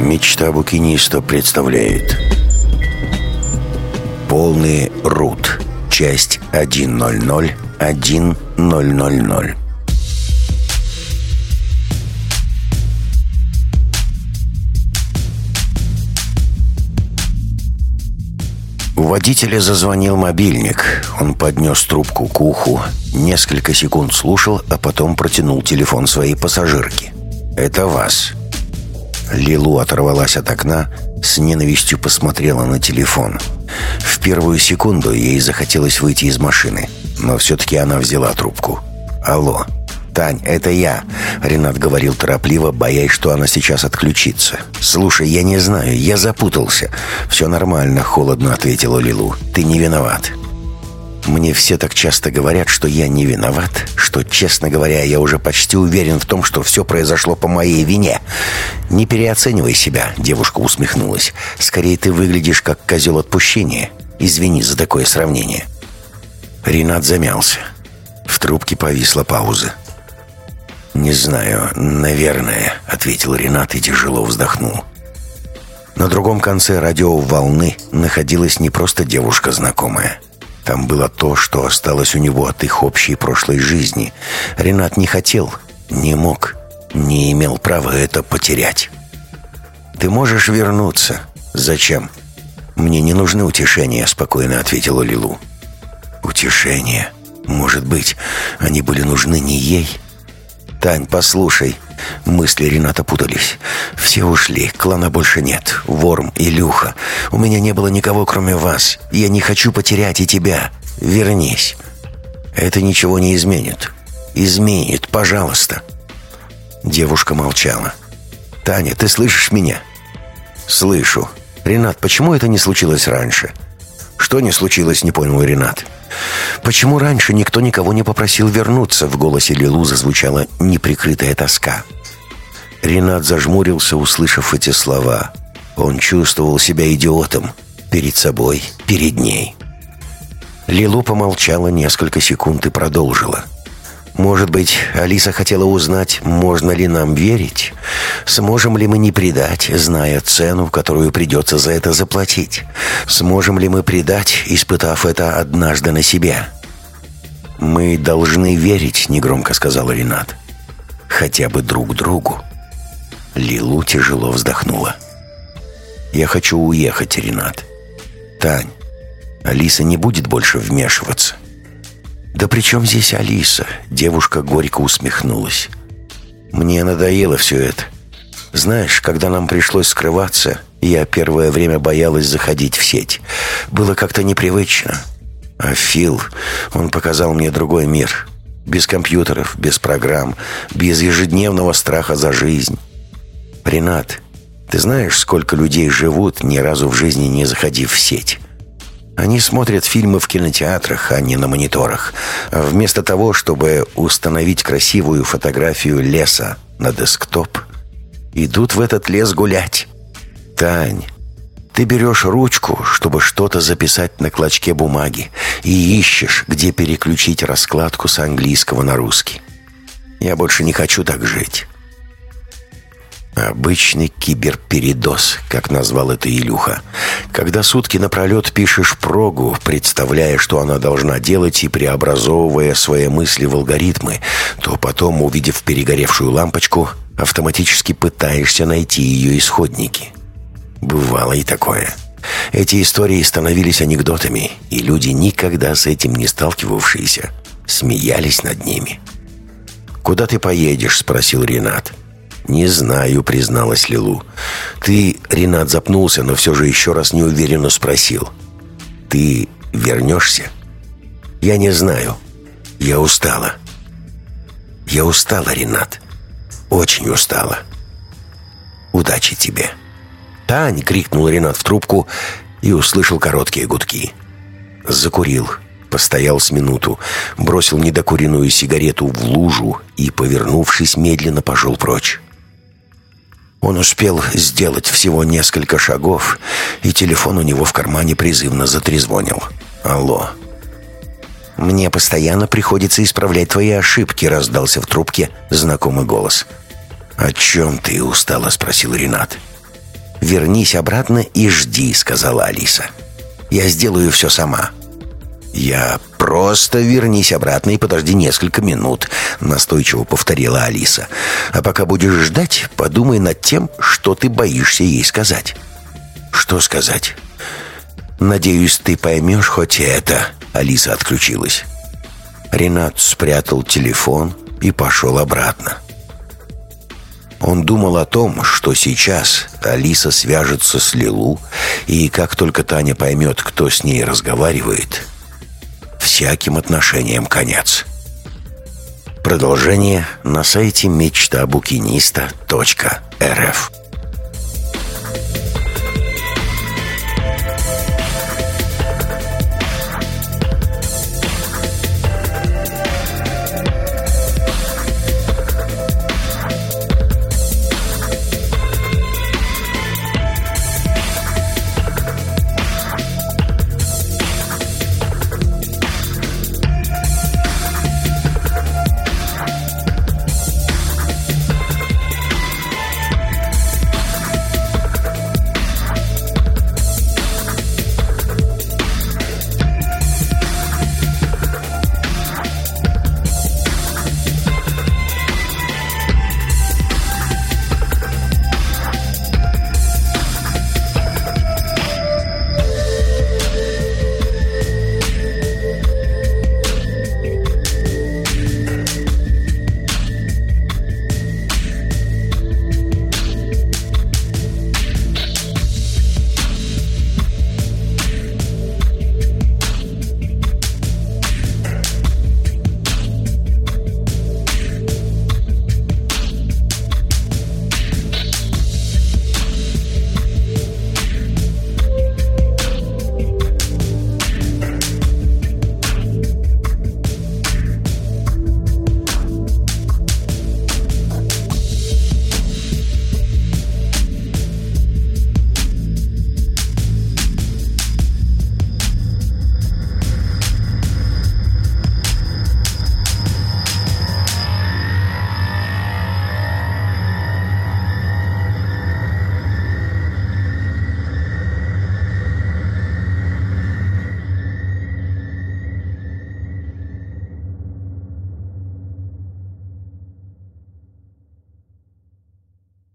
Мечта букиниста представляет Полный рут Часть 1.00.1.000 У водителя зазвонил мобильник. Он поднес трубку к уху, несколько секунд слушал, а потом протянул телефон своей пассажирке. «Это вас». Лилу оторвалась от окна, с ненавистью посмотрела на телефон. В первую секунду ей захотелось выйти из машины, но все-таки она взяла трубку. «Алло». «Тань, это я», — Ренат говорил торопливо, боясь, что она сейчас отключится. «Слушай, я не знаю, я запутался». «Все нормально», — холодно ответила Лилу. «Ты не виноват». Мне все так часто говорят, что я не виноват, что, честно говоря, я уже почти уверен в том, что все произошло по моей вине. Не переоценивай себя, девушка усмехнулась. Скорее, ты выглядишь как козел отпущения. Извини за такое сравнение. Ренат замялся. В трубке повисла пауза. «Не знаю, наверное», — ответил Ренат и тяжело вздохнул. На другом конце радиоволны находилась не просто девушка знакомая. Там было то, что осталось у него от их общей прошлой жизни. Ренат не хотел, не мог, не имел права это потерять. «Ты можешь вернуться. Зачем?» «Мне не нужны утешения», — спокойно ответила Лилу. «Утешения? Может быть, они были нужны не ей?» «Тань, послушай». Мысли Рената путались. «Все ушли, клана больше нет. Ворм, Илюха. У меня не было никого, кроме вас. Я не хочу потерять и тебя. Вернись». «Это ничего не изменит». «Изменит, пожалуйста». Девушка молчала. «Таня, ты слышишь меня?» «Слышу. Ренат, почему это не случилось раньше?» «Что не случилось?» — не понял Ренат. Почему раньше никто никого не попросил вернуться? В голосе Лилу зазвучала неприкрытая тоска. Ренат зажмурился, услышав эти слова. Он чувствовал себя идиотом. Перед собой, перед ней. Лилу помолчала несколько секунд и продолжила. Может быть, Алиса хотела узнать, можно ли нам верить? Сможем ли мы не предать, зная цену, которую придется за это заплатить? Сможем ли мы предать, испытав это однажды на себе? «Мы должны верить», — негромко сказал Ренат. «Хотя бы друг другу». Лилу тяжело вздохнула. «Я хочу уехать, Ренат. Тань, Алиса не будет больше вмешиваться. «Да при чем здесь Алиса?» Девушка горько усмехнулась. «Мне надоело все это. Знаешь, когда нам пришлось скрываться, я первое время боялась заходить в сеть. Было как-то непривычно. А Фил, он показал мне другой мир. Без компьютеров, без программ, без ежедневного страха за жизнь. Ренат, ты знаешь, сколько людей живут, ни разу в жизни не заходив в сеть?» Они смотрят фильмы в кинотеатрах, а не на мониторах. Вместо того, чтобы установить красивую фотографию леса на десктоп, идут в этот лес гулять. Тань, ты берешь ручку, чтобы что-то записать на клочке бумаги, и ищешь, где переключить раскладку с английского на русский. Я больше не хочу так жить. Обычный киберпередоз, как назвал это Илюха. Когда сутки напролет пишешь прогу, представляя, что она должна делать и преобразовывая свои мысли в алгоритмы, то потом, увидев перегоревшую лампочку, автоматически пытаешься найти ее исходники. Бывало и такое. Эти истории становились анекдотами, и люди, никогда с этим не сталкивавшиеся, смеялись над ними. «Куда ты поедешь?» — спросил Ренат. — «Не знаю», — призналась Лилу. «Ты...» — Ренат запнулся, но все же еще раз неуверенно спросил. «Ты вернешься?» «Я не знаю. Я устала». «Я устала, Ренат. Очень устала. Удачи тебе». «Тань!» — крикнул Ренат в трубку и услышал короткие гудки. Закурил. Постоял с минуту, бросил недокуренную сигарету в лужу и, повернувшись, медленно пошел прочь. Он успел сделать всего несколько шагов, и телефон у него в кармане призывно затрезвонил. «Алло». «Мне постоянно приходится исправлять твои ошибки», — раздался в трубке знакомый голос. «О чем ты устало?» — спросил Ренат. «Вернись обратно и жди», — сказала Алиса. «Я сделаю все сама». «Я просто вернись обратно и подожди несколько минут», — настойчиво повторила Алиса. «А пока будешь ждать, подумай над тем, что ты боишься ей сказать». «Что сказать?» «Надеюсь, ты поймешь хоть это», — Алиса отключилась. Ренат спрятал телефон и пошел обратно. Он думал о том, что сейчас Алиса свяжется с Лилу, и как только Таня поймет, кто с ней разговаривает, всяким отношениям конец. Продолжение на сайте мечтабукиниста.рф